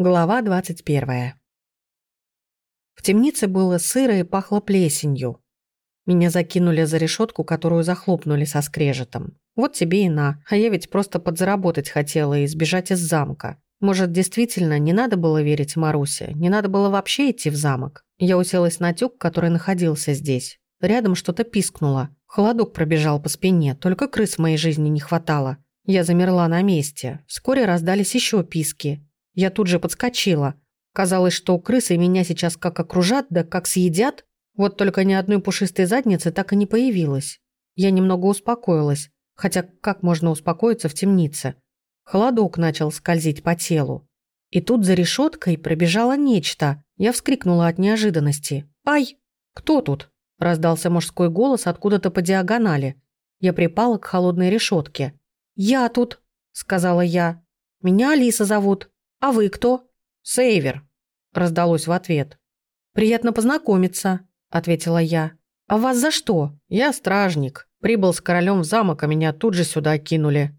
Глава 21. В темнице было сыро и пахло плесенью. Меня закинули за решетку, которую захлопнули со скрежетом. Вот тебе и на, а я ведь просто подзаработать хотела и сбежать из замка. Может, действительно, не надо было верить Марусе, не надо было вообще идти в замок. Я уселась на тюк, который находился здесь. Рядом что-то пискнуло. Холодок пробежал по спине, только крыс в моей жизни не хватало. Я замерла на месте. Вскоре раздались еще писки. Я тут же подскочила. Казалось, что крысы меня сейчас как окружат, да как съедят. Вот только ни одной пушистой задницы так и не появилось. Я немного успокоилась. Хотя как можно успокоиться в темнице? Холодок начал скользить по телу. И тут за решеткой пробежало нечто. Я вскрикнула от неожиданности. «Ай! Кто тут?» Раздался мужской голос откуда-то по диагонали. Я припала к холодной решетке. «Я тут», — сказала я. «Меня Алиса зовут. «А вы кто?» «Сейвер», – раздалось в ответ. «Приятно познакомиться», – ответила я. «А вас за что?» «Я стражник. Прибыл с королем в замок, а меня тут же сюда кинули».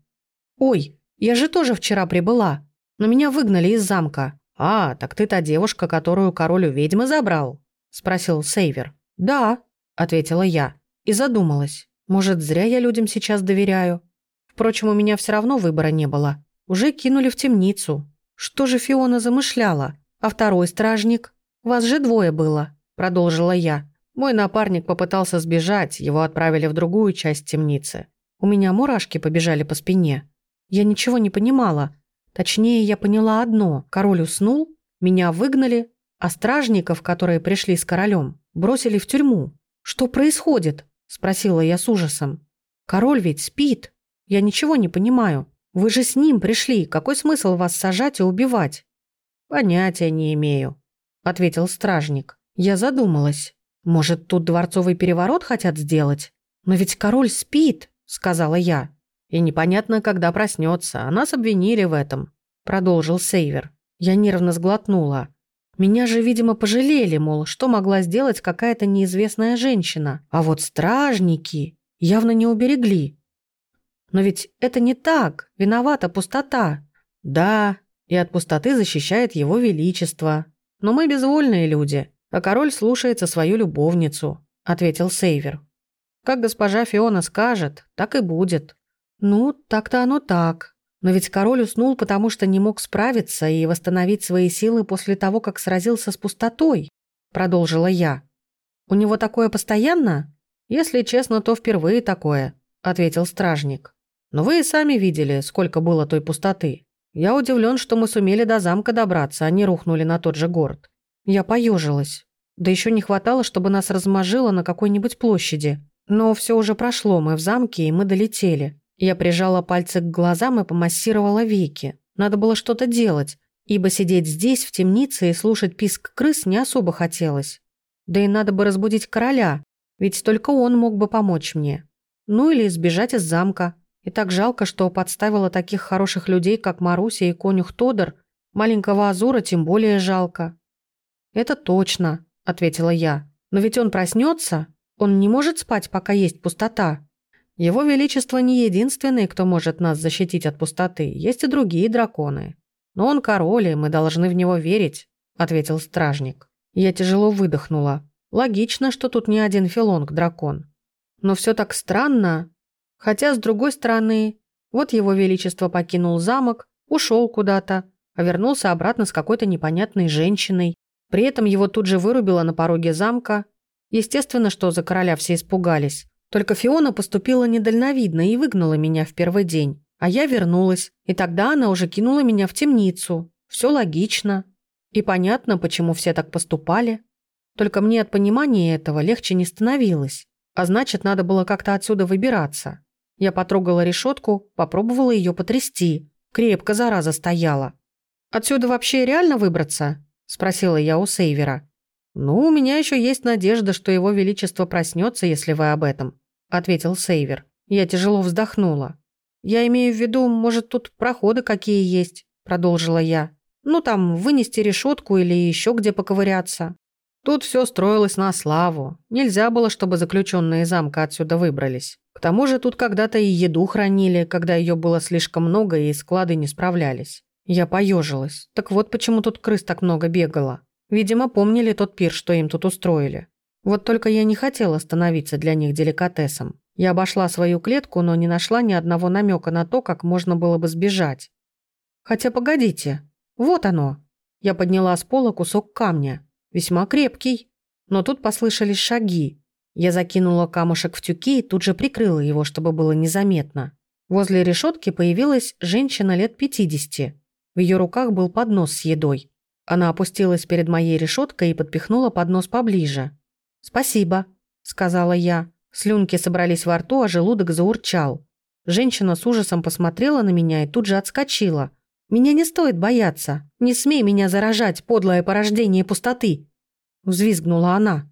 «Ой, я же тоже вчера прибыла, но меня выгнали из замка». «А, так ты та девушка, которую король у ведьмы забрал?» – спросил Сейвер. «Да», – ответила я и задумалась. «Может, зря я людям сейчас доверяю?» Впрочем, у меня все равно выбора не было. Уже кинули в темницу, что же Фиона замышляла? А второй стражник? Вас же двое было, продолжила я. Мой напарник попытался сбежать, его отправили в другую часть темницы. У меня мурашки побежали по спине. Я ничего не понимала. Точнее, я поняла одно. Король уснул, меня выгнали, а стражников, которые пришли с королем, бросили в тюрьму. «Что происходит?» – спросила я с ужасом. «Король ведь спит. Я ничего не понимаю. Вы же с ним пришли. Какой смысл вас сажать и убивать?» «Понятия не имею», — ответил стражник. Я задумалась. «Может, тут дворцовый переворот хотят сделать? Но ведь король спит», — сказала я. «И непонятно, когда проснется. А нас обвинили в этом», — продолжил Сейвер. Я нервно сглотнула. Меня же, видимо, пожалели, мол, что могла сделать какая-то неизвестная женщина. А вот стражники явно не уберегли. Но ведь это не так. Виновата пустота. Да, и от пустоты защищает его величество. Но мы безвольные люди, а король слушается свою любовницу, ответил Сейвер. Как госпожа Фиона скажет, так и будет. Ну, так-то оно так. Но ведь король уснул, потому что не мог справиться и восстановить свои силы после того, как сразился с пустотой, продолжила я. У него такое постоянно? Если честно, то впервые такое, ответил стражник. Но вы и сами видели, сколько было той пустоты. Я удивлен, что мы сумели до замка добраться, а не рухнули на тот же город. Я поежилась. Да еще не хватало, чтобы нас размажило на какой-нибудь площади. Но все уже прошло, мы в замке, и мы долетели. Я прижала пальцы к глазам и помассировала веки. Надо было что-то делать, ибо сидеть здесь, в темнице, и слушать писк крыс не особо хотелось. Да и надо бы разбудить короля, ведь только он мог бы помочь мне. Ну или сбежать из замка, и так жалко, что подставила таких хороших людей, как Маруся и конюх Тодор. Маленького Азура тем более жалко. «Это точно», — ответила я. «Но ведь он проснется. Он не может спать, пока есть пустота. Его Величество не единственный, кто может нас защитить от пустоты. Есть и другие драконы. Но он король, и мы должны в него верить», — ответил стражник. Я тяжело выдохнула. Логично, что тут не один филонг-дракон. Но все так странно, Хотя, с другой стороны, вот его величество покинул замок, ушел куда-то, а вернулся обратно с какой-то непонятной женщиной. При этом его тут же вырубило на пороге замка. Естественно, что за короля все испугались. Только Фиона поступила недальновидно и выгнала меня в первый день. А я вернулась, и тогда она уже кинула меня в темницу. Все логично. И понятно, почему все так поступали. Только мне от понимания этого легче не становилось. А значит, надо было как-то отсюда выбираться. Я потрогала решетку, попробовала ее потрясти. Крепко зараза стояла. «Отсюда вообще реально выбраться?» – спросила я у Сейвера. «Ну, у меня еще есть надежда, что его величество проснется, если вы об этом», – ответил Сейвер. Я тяжело вздохнула. «Я имею в виду, может, тут проходы какие есть?» – продолжила я. «Ну, там, вынести решетку или еще где поковыряться». Тут все строилось на славу. Нельзя было, чтобы заключенные замка отсюда выбрались. К тому же тут когда-то и еду хранили, когда ее было слишком много и склады не справлялись. Я поежилась. Так вот почему тут крыс так много бегало. Видимо, помнили тот пир, что им тут устроили. Вот только я не хотела становиться для них деликатесом. Я обошла свою клетку, но не нашла ни одного намека на то, как можно было бы сбежать. Хотя погодите, вот оно. Я подняла с пола кусок камня. Весьма крепкий. Но тут послышались шаги. Я закинула камушек в тюки и тут же прикрыла его, чтобы было незаметно. Возле решетки появилась женщина лет 50. В ее руках был поднос с едой. Она опустилась перед моей решеткой и подпихнула поднос поближе. «Спасибо», — сказала я. Слюнки собрались во рту, а желудок заурчал. Женщина с ужасом посмотрела на меня и тут же отскочила. «Меня не стоит бояться. Не смей меня заражать, подлое порождение пустоты!» Взвизгнула она.